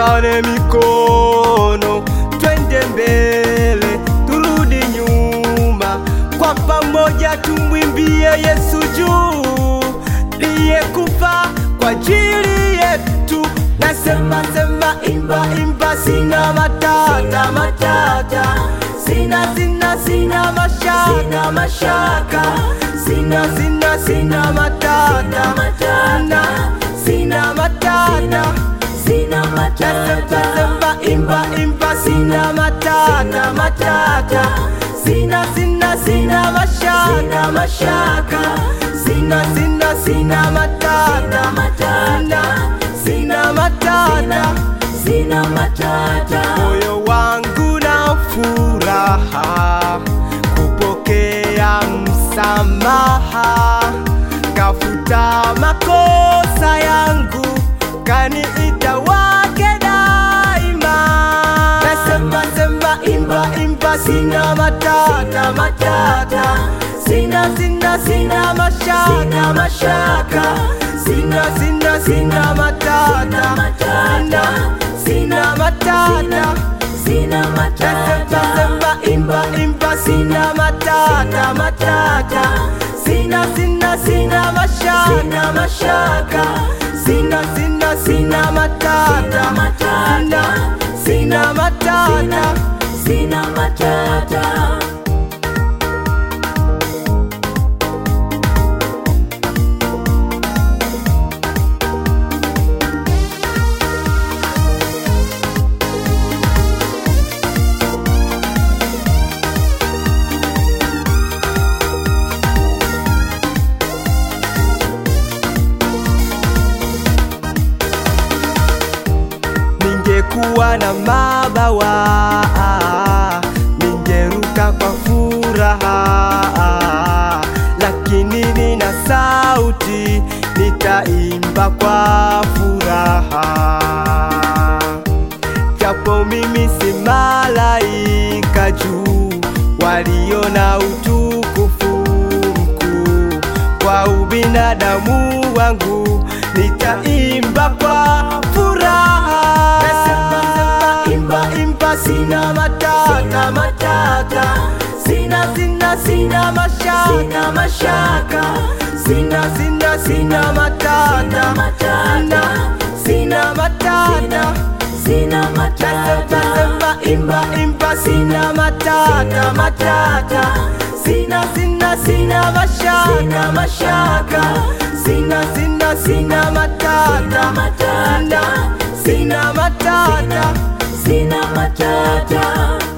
tushikane mikono, twende mbele, turudi nyuma, kwa pamoja tumwimbie Yesu juu, liyekufa kwa ajili yetu. Nasema sema, imba imba, sina matata matata, sina sina sina mashaka. Sina mashaka, sina sina sina matata. Matata, sina matata Sina matata, imba imba, sina matata. Matata, sina sina sina mashaka. Sina mashaka. sina sina sina matata. Sina matata. sina matata. Sina matata. moyo wangu na furaha. Kupokea msamaha, kafuta makosa yangu, kaniita wake daima. Nasema sema, imba imba, sina matata matata, sina sina sina mashaka Sina mashaka. sina sina sina matata matata. sina matata Sina matata, Nasema imba imba, sina matata matata, sina sina sina mashaka Sina mashaka. Sina sina sina matata. Sina matata. sina matata ningekuwa na mabawa. Ningeruka kwa furaha, lakini nina sauti nitaimba kwa furaha, japo mimi si malaika juu walio na utukufu mkuu, kwa ubinadamu wangu nitaimba kwa sina matata matata, sina sina sina mashaka. Mashaka. sina sina sina matata. Matata. sina matata. Sina matata, imba imba, sina matata matata, sina sina sina mashaka. Mashaka. sina sina sina matata. matata. sina matata sina matata.